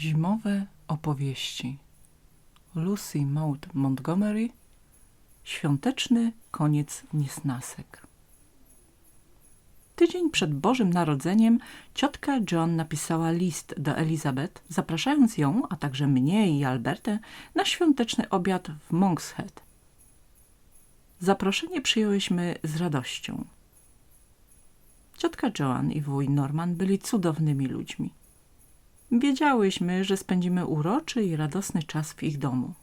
Zimowe opowieści Lucy Maud Montgomery Świąteczny koniec niesnasek Tydzień przed Bożym Narodzeniem ciotka John napisała list do Elizabeth, zapraszając ją, a także mnie i Albertę, na świąteczny obiad w Monkshead. Zaproszenie przyjęłyśmy z radością. Ciotka Joan i wuj Norman byli cudownymi ludźmi. Wiedziałyśmy, że spędzimy uroczy i radosny czas w ich domu.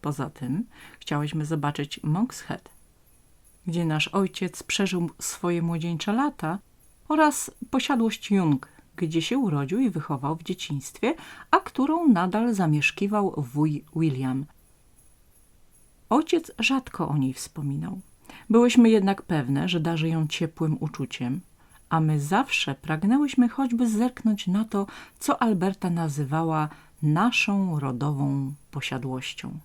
Poza tym chciałyśmy zobaczyć Monkshead, gdzie nasz ojciec przeżył swoje młodzieńcze lata oraz posiadłość Jung, gdzie się urodził i wychował w dzieciństwie, a którą nadal zamieszkiwał wuj William. Ojciec rzadko o niej wspominał. Byłyśmy jednak pewne, że darzy ją ciepłym uczuciem, a my zawsze pragnęłyśmy choćby zerknąć na to, co Alberta nazywała naszą rodową posiadłością.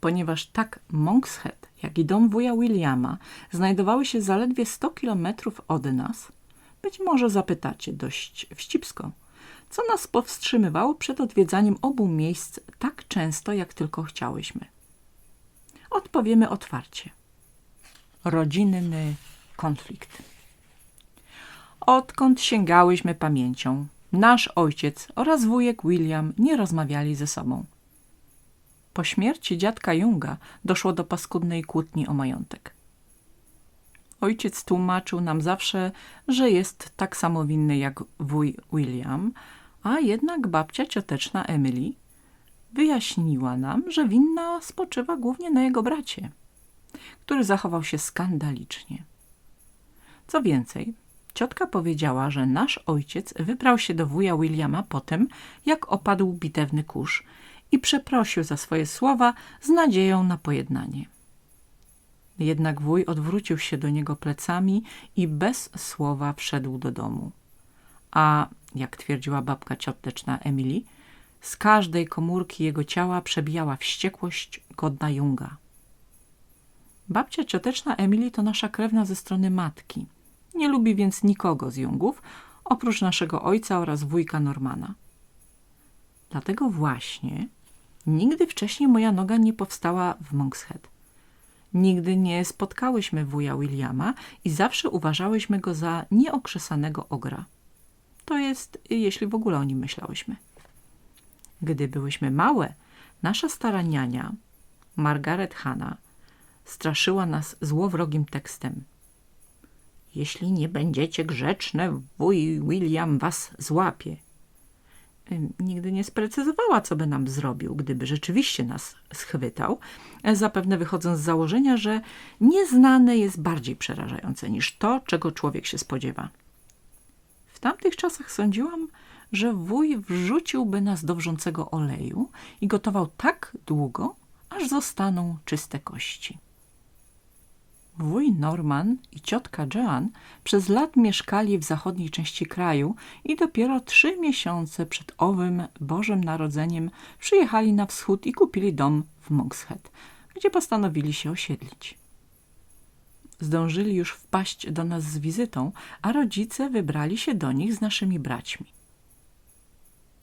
Ponieważ tak Monkshead, jak i dom wuja Williama znajdowały się zaledwie 100 kilometrów od nas, być może zapytacie dość wścibsko, co nas powstrzymywało przed odwiedzaniem obu miejsc tak często, jak tylko chciałyśmy. Odpowiemy otwarcie. Rodzinny konflikt. Odkąd sięgałyśmy pamięcią, nasz ojciec oraz wujek William nie rozmawiali ze sobą. Po śmierci dziadka Junga doszło do paskudnej kłótni o majątek. Ojciec tłumaczył nam zawsze, że jest tak samo winny jak wuj William, a jednak babcia cioteczna Emily wyjaśniła nam, że winna spoczywa głównie na jego bracie, który zachował się skandalicznie. Co więcej, Ciotka powiedziała, że nasz ojciec wybrał się do wuja Williama po tym, jak opadł bitewny kurz i przeprosił za swoje słowa z nadzieją na pojednanie. Jednak wuj odwrócił się do niego plecami i bez słowa wszedł do domu. A, jak twierdziła babka cioteczna Emily, z każdej komórki jego ciała przebijała wściekłość godna Junga. Babcia cioteczna Emily to nasza krewna ze strony matki – nie lubi więc nikogo z Jungów, oprócz naszego ojca oraz wujka Normana. Dlatego właśnie nigdy wcześniej moja noga nie powstała w Monkshead. Nigdy nie spotkałyśmy wuja Williama i zawsze uważałyśmy go za nieokrzesanego ogra. To jest, jeśli w ogóle o nim myślałyśmy. Gdy byłyśmy małe, nasza stara niania, Margaret Hanna, straszyła nas złowrogim tekstem – jeśli nie będziecie grzeczne, wuj William was złapie. Nigdy nie sprecyzowała, co by nam zrobił, gdyby rzeczywiście nas schwytał, zapewne wychodząc z założenia, że nieznane jest bardziej przerażające niż to, czego człowiek się spodziewa. W tamtych czasach sądziłam, że wuj wrzuciłby nas do wrzącego oleju i gotował tak długo, aż zostaną czyste kości. Wuj Norman i ciotka Joan przez lat mieszkali w zachodniej części kraju i dopiero trzy miesiące przed owym Bożym Narodzeniem przyjechali na wschód i kupili dom w Monkshead, gdzie postanowili się osiedlić. Zdążyli już wpaść do nas z wizytą, a rodzice wybrali się do nich z naszymi braćmi.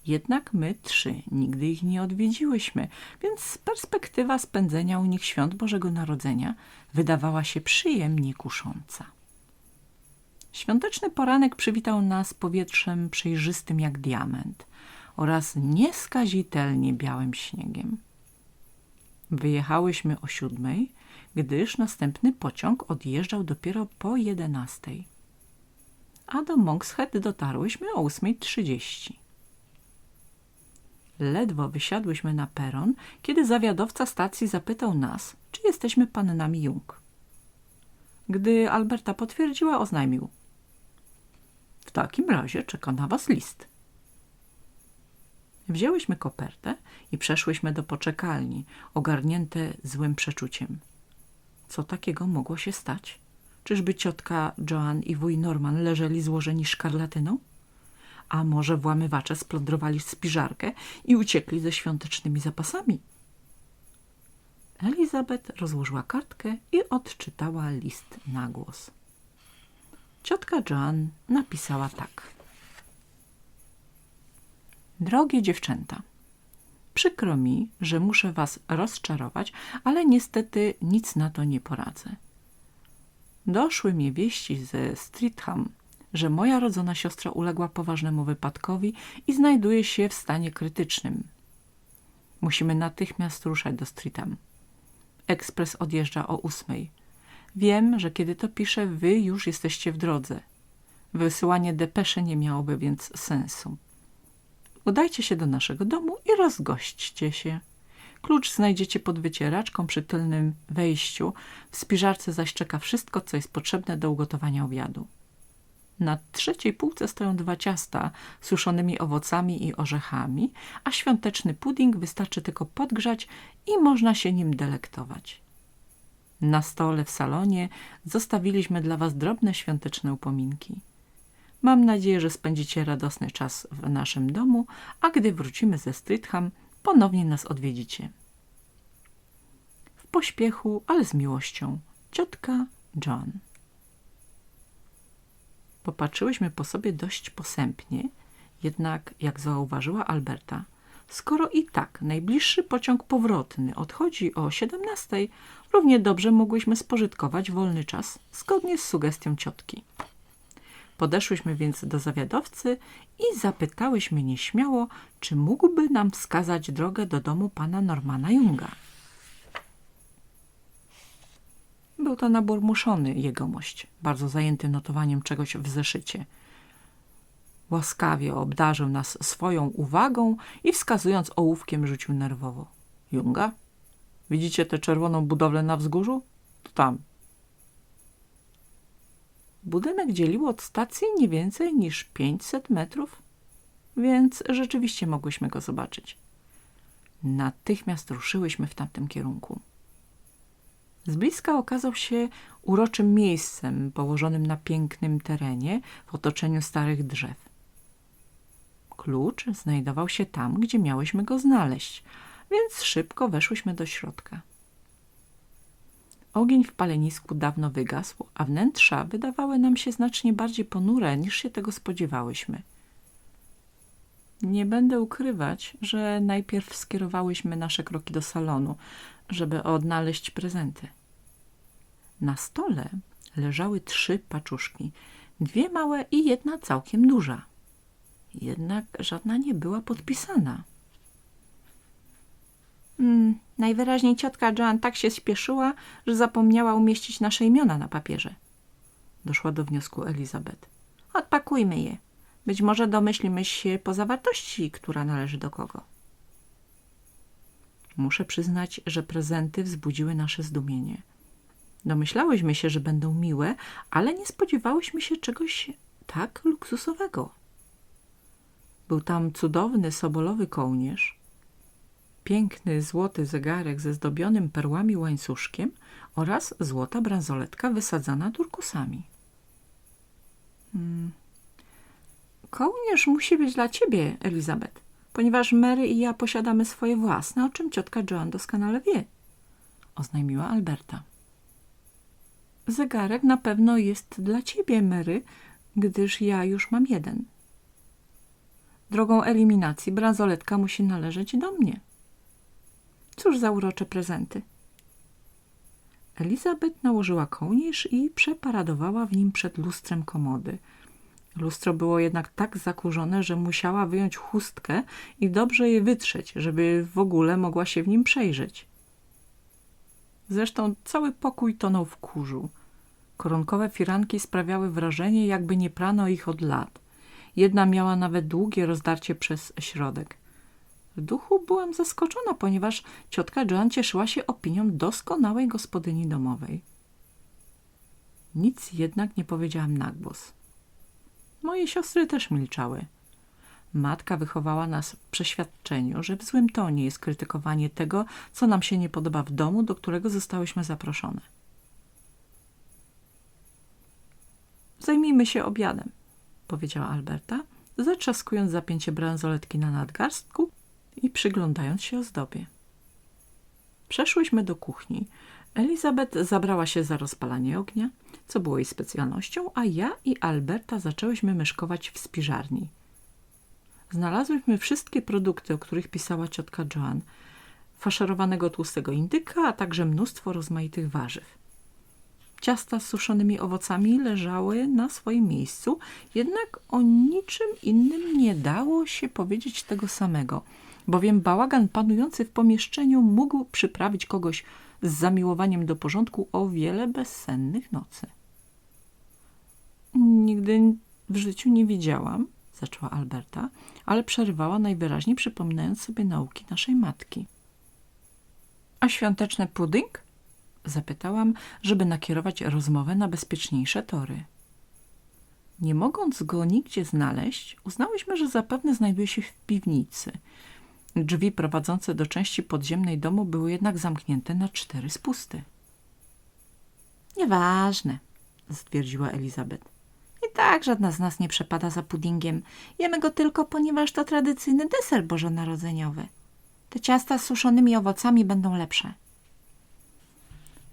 Jednak my trzy nigdy ich nie odwiedziłyśmy, więc perspektywa spędzenia u nich świąt Bożego Narodzenia wydawała się przyjemnie kusząca. Świąteczny poranek przywitał nas powietrzem przejrzystym jak diament oraz nieskazitelnie białym śniegiem. Wyjechałyśmy o siódmej, gdyż następny pociąg odjeżdżał dopiero po jedenastej, a do Monkshead dotarłyśmy o ósmej trzydzieści. Ledwo wysiadłyśmy na peron, kiedy zawiadowca stacji zapytał nas, czy jesteśmy pannami Jung. Gdy Alberta potwierdziła, oznajmił. W takim razie czeka na was list. Wzięłyśmy kopertę i przeszłyśmy do poczekalni, ogarnięte złym przeczuciem. Co takiego mogło się stać? Czyżby ciotka Joan i wuj Norman leżeli złożeni szkarlatyną? A może włamywacze splądrowali spiżarkę i uciekli ze świątecznymi zapasami? Elizabeth rozłożyła kartkę i odczytała list na głos. Ciotka Joan napisała tak. Drogie dziewczęta, przykro mi, że muszę was rozczarować, ale niestety nic na to nie poradzę. Doszły mnie wieści ze Streatham, że moja rodzona siostra uległa poważnemu wypadkowi i znajduje się w stanie krytycznym. Musimy natychmiast ruszać do Streatham. Ekspres odjeżdża o ósmej. Wiem, że kiedy to piszę, wy już jesteście w drodze. Wysyłanie depeszy nie miałoby więc sensu. Udajcie się do naszego domu i rozgośćcie się. Klucz znajdziecie pod wycieraczką przy tylnym wejściu. W spiżarce zaś czeka wszystko, co jest potrzebne do ugotowania obiadu. Na trzeciej półce stoją dwa ciasta z suszonymi owocami i orzechami, a świąteczny pudding wystarczy tylko podgrzać i można się nim delektować. Na stole w salonie zostawiliśmy dla was drobne świąteczne upominki. Mam nadzieję, że spędzicie radosny czas w naszym domu, a gdy wrócimy ze Streatham, ponownie nas odwiedzicie. W pośpiechu, ale z miłością. Ciotka John. Popatrzyłyśmy po sobie dość posępnie, jednak, jak zauważyła Alberta, skoro i tak najbliższy pociąg powrotny odchodzi o 17, równie dobrze mogłyśmy spożytkować wolny czas, zgodnie z sugestią ciotki. Podeszłyśmy więc do zawiadowcy i zapytałyśmy nieśmiało, czy mógłby nam wskazać drogę do domu pana Normana Junga. Był to naburmuszony jegomość, bardzo zajęty notowaniem czegoś w zeszycie. Łaskawie obdarzył nas swoją uwagą i wskazując ołówkiem rzucił nerwowo. Junga? Widzicie tę czerwoną budowlę na wzgórzu? To tam. Budynek dzielił od stacji nie więcej niż 500 metrów, więc rzeczywiście mogłyśmy go zobaczyć. Natychmiast ruszyłyśmy w tamtym kierunku. Z bliska okazał się uroczym miejscem położonym na pięknym terenie w otoczeniu starych drzew. Klucz znajdował się tam, gdzie miałyśmy go znaleźć, więc szybko weszłyśmy do środka. Ogień w palenisku dawno wygasł, a wnętrza wydawały nam się znacznie bardziej ponure, niż się tego spodziewałyśmy. Nie będę ukrywać, że najpierw skierowałyśmy nasze kroki do salonu, żeby odnaleźć prezenty. Na stole leżały trzy paczuszki, dwie małe i jedna całkiem duża. Jednak żadna nie była podpisana. Mm, najwyraźniej ciotka Joan tak się spieszyła, że zapomniała umieścić nasze imiona na papierze. Doszła do wniosku Elizabeth. Odpakujmy je. Być może domyślimy się po zawartości, która należy do kogo. Muszę przyznać, że prezenty wzbudziły nasze zdumienie. Domyślałyśmy się, że będą miłe, ale nie spodziewałyśmy się czegoś tak luksusowego. Był tam cudowny sobolowy kołnierz, piękny złoty zegarek ze zdobionym perłami łańcuszkiem oraz złota bransoletka wysadzana turkusami. Hmm. Kołnierz musi być dla ciebie, Elizabeth, ponieważ Mary i ja posiadamy swoje własne, o czym ciotka Joan doskonale wie, oznajmiła Alberta. Zegarek na pewno jest dla ciebie, Mary, gdyż ja już mam jeden. Drogą eliminacji bransoletka musi należeć do mnie. Cóż za urocze prezenty. Elizabeth nałożyła kołnierz i przeparadowała w nim przed lustrem komody. Lustro było jednak tak zakurzone, że musiała wyjąć chustkę i dobrze je wytrzeć, żeby w ogóle mogła się w nim przejrzeć. Zresztą cały pokój tonął w kurzu. Koronkowe firanki sprawiały wrażenie, jakby nie prano ich od lat. Jedna miała nawet długie rozdarcie przez środek. W duchu byłam zaskoczona, ponieważ ciotka Joan cieszyła się opinią doskonałej gospodyni domowej. Nic jednak nie powiedziałam na głos. Moje siostry też milczały. Matka wychowała nas w przeświadczeniu, że w złym tonie jest krytykowanie tego, co nam się nie podoba w domu, do którego zostałyśmy zaproszone. Zajmijmy się obiadem, powiedziała Alberta, zatrzaskując zapięcie bransoletki na nadgarstku i przyglądając się ozdobie. Przeszłyśmy do kuchni. Elizabeth zabrała się za rozpalanie ognia, co było jej specjalnością, a ja i Alberta zaczęłyśmy myszkować w spiżarni. znalazłyśmy wszystkie produkty, o których pisała ciotka Joan. Faszerowanego tłustego indyka, a także mnóstwo rozmaitych warzyw. Ciasta z suszonymi owocami leżały na swoim miejscu, jednak o niczym innym nie dało się powiedzieć tego samego, bowiem bałagan panujący w pomieszczeniu mógł przyprawić kogoś z zamiłowaniem do porządku o wiele bezsennych nocy. Nigdy w życiu nie widziałam, zaczęła Alberta, ale przerwała najwyraźniej przypominając sobie nauki naszej matki. A świąteczny pudding? Zapytałam, żeby nakierować rozmowę na bezpieczniejsze tory. Nie mogąc go nigdzie znaleźć, uznałyśmy, że zapewne znajduje się w piwnicy. Drzwi prowadzące do części podziemnej domu były jednak zamknięte na cztery spusty. Nieważne, stwierdziła Elizabeth. Tak żadna z nas nie przepada za puddingiem. Jemy go tylko, ponieważ to tradycyjny deser bożonarodzeniowy. Te ciasta z suszonymi owocami będą lepsze.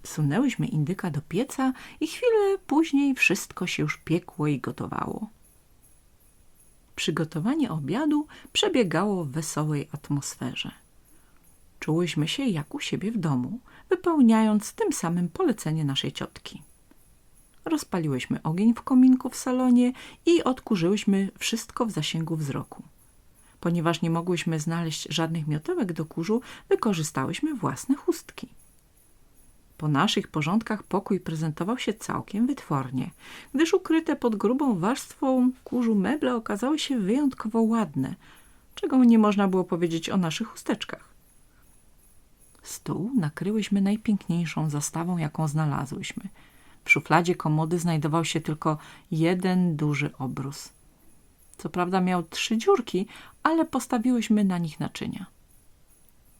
Sunęłyśmy indyka do pieca i chwilę później wszystko się już piekło i gotowało. Przygotowanie obiadu przebiegało w wesołej atmosferze. Czułyśmy się jak u siebie w domu, wypełniając tym samym polecenie naszej ciotki. Rozpaliłyśmy ogień w kominku w salonie i odkurzyłyśmy wszystko w zasięgu wzroku. Ponieważ nie mogłyśmy znaleźć żadnych miotełek do kurzu, wykorzystałyśmy własne chustki. Po naszych porządkach pokój prezentował się całkiem wytwornie, gdyż ukryte pod grubą warstwą kurzu meble okazały się wyjątkowo ładne, czego nie można było powiedzieć o naszych chusteczkach. Stół nakryłyśmy najpiękniejszą zastawą, jaką znalazłyśmy. W szufladzie komody znajdował się tylko jeden duży obrus. Co prawda miał trzy dziurki, ale postawiłyśmy na nich naczynia.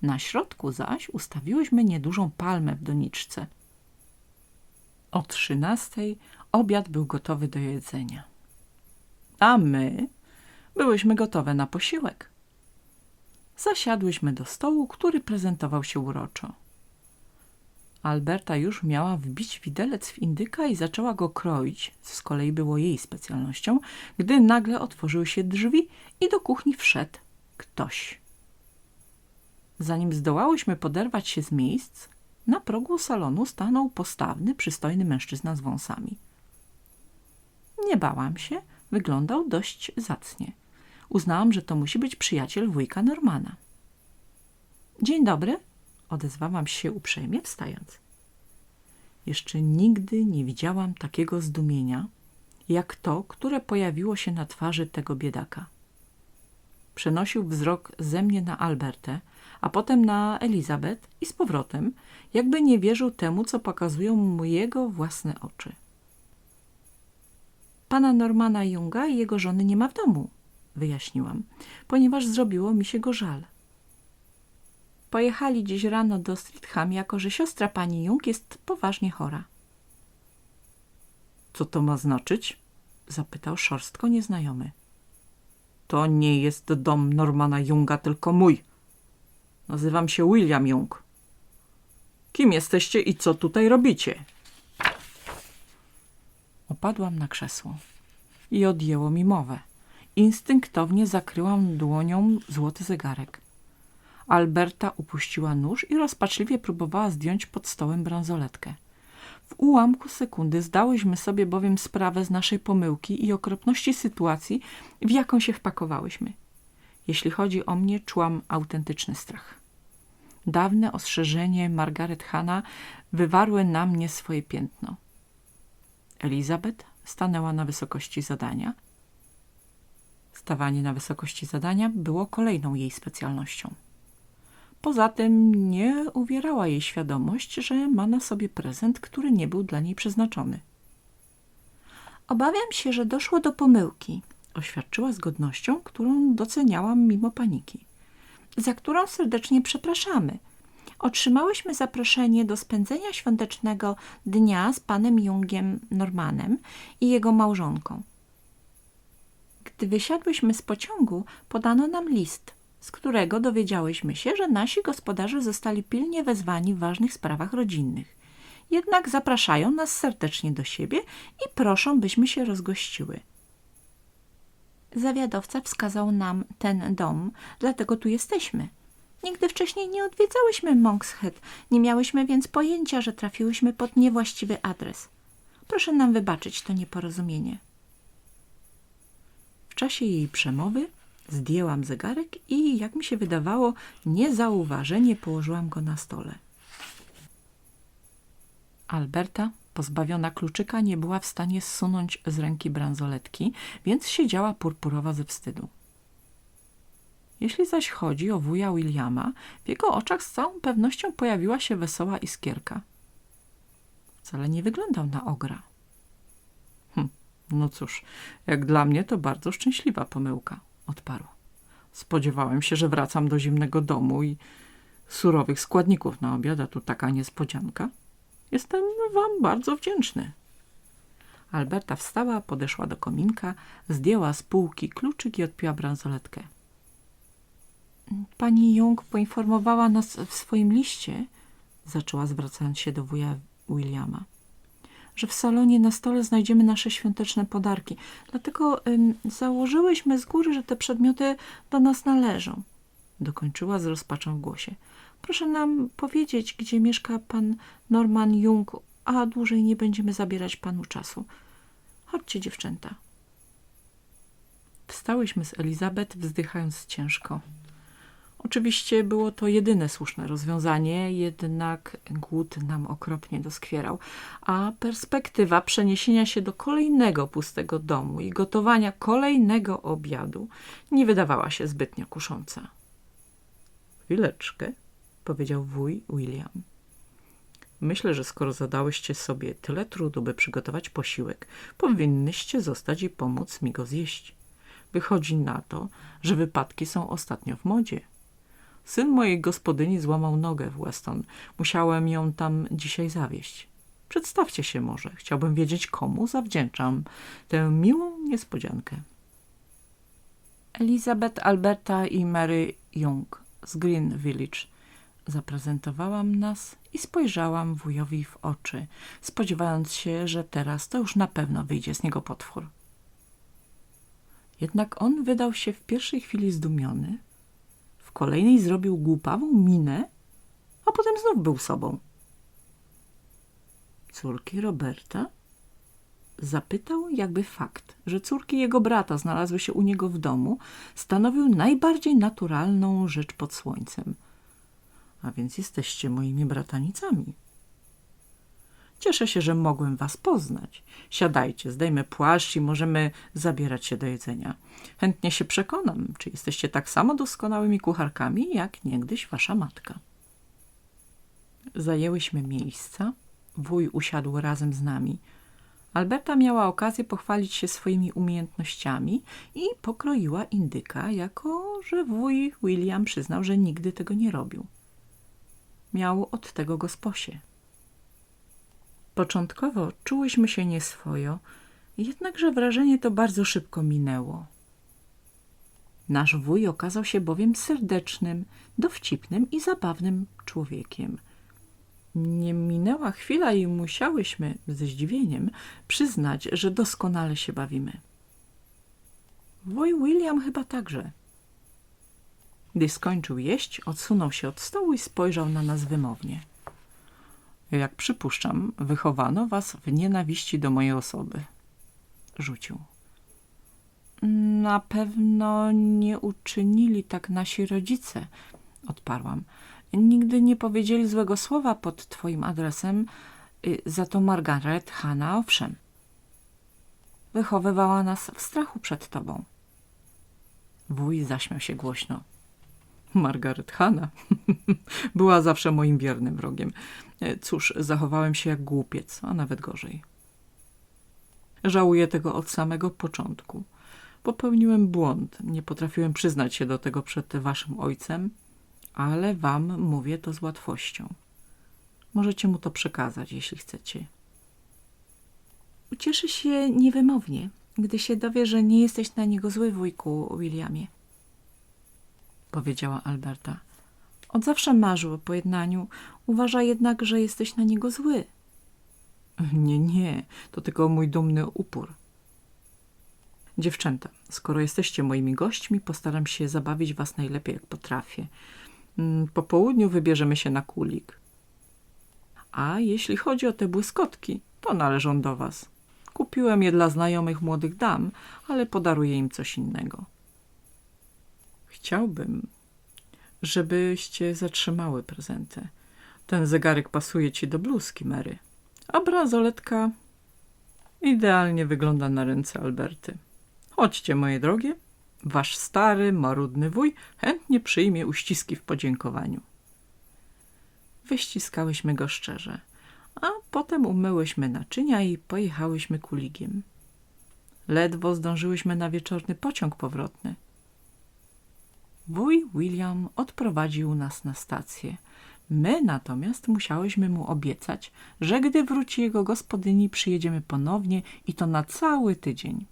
Na środku zaś ustawiłyśmy niedużą palmę w doniczce. O trzynastej obiad był gotowy do jedzenia. A my byłyśmy gotowe na posiłek. Zasiadłyśmy do stołu, który prezentował się uroczo. Alberta już miała wbić widelec w indyka i zaczęła go kroić, co z kolei było jej specjalnością, gdy nagle otworzyły się drzwi i do kuchni wszedł ktoś. Zanim zdołałyśmy poderwać się z miejsc, na progu salonu stanął postawny, przystojny mężczyzna z wąsami. Nie bałam się, wyglądał dość zacnie. Uznałam, że to musi być przyjaciel wujka Normana. Dzień dobry, odezwałam się uprzejmie, wstając. Jeszcze nigdy nie widziałam takiego zdumienia, jak to, które pojawiło się na twarzy tego biedaka. Przenosił wzrok ze mnie na Albertę, a potem na Elizabeth i z powrotem, jakby nie wierzył temu, co pokazują mu jego własne oczy. Pana Normana Junga i jego żony nie ma w domu, wyjaśniłam, ponieważ zrobiło mi się go żal. Pojechali dziś rano do Streatham, jako że siostra pani Jung jest poważnie chora. Co to ma znaczyć? zapytał szorstko nieznajomy. To nie jest dom Normana Junga, tylko mój. Nazywam się William Jung. Kim jesteście i co tutaj robicie? Opadłam na krzesło i odjęło mi mowę. Instynktownie zakryłam dłonią złoty zegarek. Alberta upuściła nóż i rozpaczliwie próbowała zdjąć pod stołem bransoletkę. W ułamku sekundy zdałyśmy sobie bowiem sprawę z naszej pomyłki i okropności sytuacji, w jaką się wpakowałyśmy. Jeśli chodzi o mnie, czułam autentyczny strach. Dawne ostrzeżenie Margaret Hanna wywarły na mnie swoje piętno. Elizabeth stanęła na wysokości zadania. Stawanie na wysokości zadania było kolejną jej specjalnością. Poza tym nie uwierała jej świadomość, że ma na sobie prezent, który nie był dla niej przeznaczony. Obawiam się, że doszło do pomyłki, oświadczyła z godnością, którą doceniałam mimo paniki, za którą serdecznie przepraszamy. Otrzymałyśmy zaproszenie do spędzenia świątecznego dnia z panem Jungiem Normanem i jego małżonką. Gdy wysiadłyśmy z pociągu, podano nam list – z którego dowiedziałyśmy się, że nasi gospodarze zostali pilnie wezwani w ważnych sprawach rodzinnych. Jednak zapraszają nas serdecznie do siebie i proszą, byśmy się rozgościły. Zawiadowca wskazał nam ten dom, dlatego tu jesteśmy. Nigdy wcześniej nie odwiedzałyśmy Monkshead, nie miałyśmy więc pojęcia, że trafiłyśmy pod niewłaściwy adres. Proszę nam wybaczyć to nieporozumienie. W czasie jej przemowy zdjęłam zegarek i, jak mi się wydawało, niezauważenie położyłam go na stole. Alberta, pozbawiona kluczyka, nie była w stanie zsunąć z ręki bransoletki, więc siedziała purpurowa ze wstydu. Jeśli zaś chodzi o wuja Williama, w jego oczach z całą pewnością pojawiła się wesoła iskierka. Wcale nie wyglądał na ogra. Hm, no cóż, jak dla mnie to bardzo szczęśliwa pomyłka, odparł. Spodziewałem się, że wracam do zimnego domu i surowych składników na obiad, a tu taka niespodzianka. Jestem wam bardzo wdzięczny. Alberta wstała, podeszła do kominka, zdjęła z półki kluczyk i odpiła bransoletkę. Pani Jung poinformowała nas w swoim liście, zaczęła zwracając się do wuja Williama, że w salonie na stole znajdziemy nasze świąteczne podarki. Dlatego założyłyśmy z góry, że te przedmioty do nas należą. Dokończyła z rozpaczą w głosie. Proszę nam powiedzieć, gdzie mieszka pan Norman Jung, a dłużej nie będziemy zabierać panu czasu. Chodźcie, dziewczęta. Wstałyśmy z Elizabeth, wzdychając ciężko. Oczywiście było to jedyne słuszne rozwiązanie, jednak głód nam okropnie doskwierał, a perspektywa przeniesienia się do kolejnego pustego domu i gotowania kolejnego obiadu nie wydawała się zbytnio kusząca. Chwileczkę, powiedział wuj William. Myślę, że skoro zadałyście sobie tyle trudu, by przygotować posiłek, powinnyście zostać i pomóc mi go zjeść. Wychodzi na to, że wypadki są ostatnio w modzie. Syn mojej gospodyni złamał nogę w Weston. Musiałem ją tam dzisiaj zawieźć. Przedstawcie się może. Chciałbym wiedzieć, komu zawdzięczam tę miłą niespodziankę. Elizabeth, Alberta i Mary Young z Green Village. Zaprezentowałam nas i spojrzałam wujowi w oczy, spodziewając się, że teraz to już na pewno wyjdzie z niego potwór. Jednak on wydał się w pierwszej chwili zdumiony, kolejnej zrobił głupawą minę, a potem znów był sobą. Córki Roberta? Zapytał jakby fakt, że córki jego brata znalazły się u niego w domu, stanowił najbardziej naturalną rzecz pod słońcem. A więc jesteście moimi bratanicami. Cieszę się, że mogłem was poznać. Siadajcie, zdejmę płaszcz i możemy zabierać się do jedzenia. Chętnie się przekonam, czy jesteście tak samo doskonałymi kucharkami, jak niegdyś wasza matka. Zajęłyśmy miejsca. Wuj usiadł razem z nami. Alberta miała okazję pochwalić się swoimi umiejętnościami i pokroiła indyka, jako że wuj William przyznał, że nigdy tego nie robił. Miał od tego gosposie. Początkowo czułyśmy się nieswojo, jednakże wrażenie to bardzo szybko minęło. Nasz wuj okazał się bowiem serdecznym, dowcipnym i zabawnym człowiekiem. Nie minęła chwila i musiałyśmy ze zdziwieniem przyznać, że doskonale się bawimy. Wuj William chyba także. Gdy skończył jeść, odsunął się od stołu i spojrzał na nas wymownie. Jak przypuszczam, wychowano was w nienawiści do mojej osoby. Rzucił. Na pewno nie uczynili tak nasi rodzice, odparłam. Nigdy nie powiedzieli złego słowa pod twoim adresem, y, za to Margaret Hanna owszem. Wychowywała nas w strachu przed tobą. Wuj zaśmiał się głośno. Margaret Hanna była zawsze moim wiernym wrogiem. E, cóż, zachowałem się jak głupiec, a nawet gorzej. Żałuję tego od samego początku. Popełniłem błąd, nie potrafiłem przyznać się do tego przed waszym ojcem, ale wam mówię to z łatwością. Możecie mu to przekazać, jeśli chcecie. Ucieszy się niewymownie, gdy się dowie, że nie jesteś na niego zły, wujku Williamie powiedziała Alberta. Od zawsze marzył o pojednaniu. Uważa jednak, że jesteś na niego zły. Nie, nie, to tylko mój dumny upór. Dziewczęta, skoro jesteście moimi gośćmi, postaram się zabawić was najlepiej jak potrafię. Mm, Po południu wybierzemy się na kulik. A jeśli chodzi o te błyskotki, to należą do was. Kupiłem je dla znajomych młodych dam, ale podaruję im coś innego. Chciałbym, żebyście zatrzymały prezenty. Ten zegarek pasuje ci do bluzki, Mary. A bransoletka idealnie wygląda na ręce Alberty. Chodźcie, moje drogie. Wasz stary, marudny wuj chętnie przyjmie uściski w podziękowaniu. Wyściskałyśmy go szczerze, a potem umyłyśmy naczynia i pojechałyśmy kuligiem. Ledwo zdążyłyśmy na wieczorny pociąg powrotny. Wuj William odprowadził nas na stację. My natomiast musiałyśmy mu obiecać, że gdy wróci jego gospodyni, przyjedziemy ponownie i to na cały tydzień.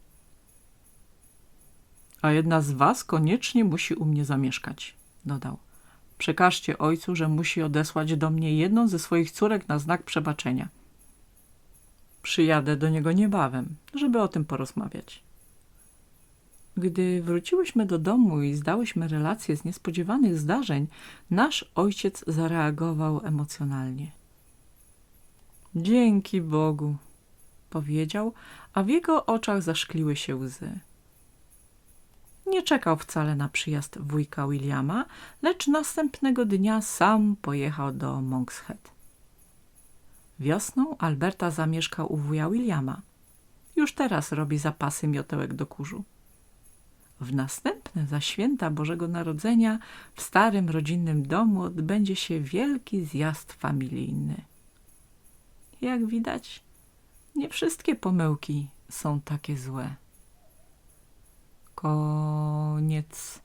A jedna z was koniecznie musi u mnie zamieszkać, dodał. Przekażcie ojcu, że musi odesłać do mnie jedną ze swoich córek na znak przebaczenia. Przyjadę do niego niebawem, żeby o tym porozmawiać. Gdy wróciłyśmy do domu i zdałyśmy relacje z niespodziewanych zdarzeń, nasz ojciec zareagował emocjonalnie. Dzięki Bogu, powiedział, a w jego oczach zaszkliły się łzy. Nie czekał wcale na przyjazd wujka Williama, lecz następnego dnia sam pojechał do Monkshead. Wiosną Alberta zamieszkał u wuja Williama. Już teraz robi zapasy miotełek do kurzu. W następne za święta Bożego Narodzenia w starym rodzinnym domu odbędzie się wielki zjazd familijny. Jak widać, nie wszystkie pomyłki są takie złe. Koniec.